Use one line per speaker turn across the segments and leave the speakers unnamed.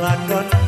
lakon.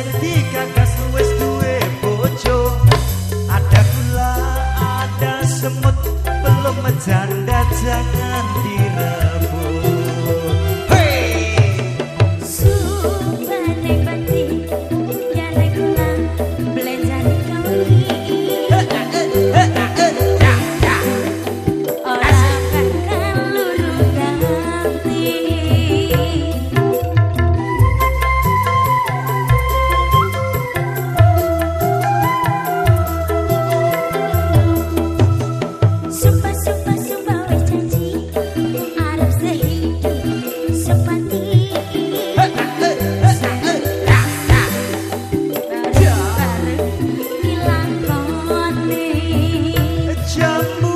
Jika kasmu stewe pocho ada gula ada semut belum Janda jangan diri. 想不。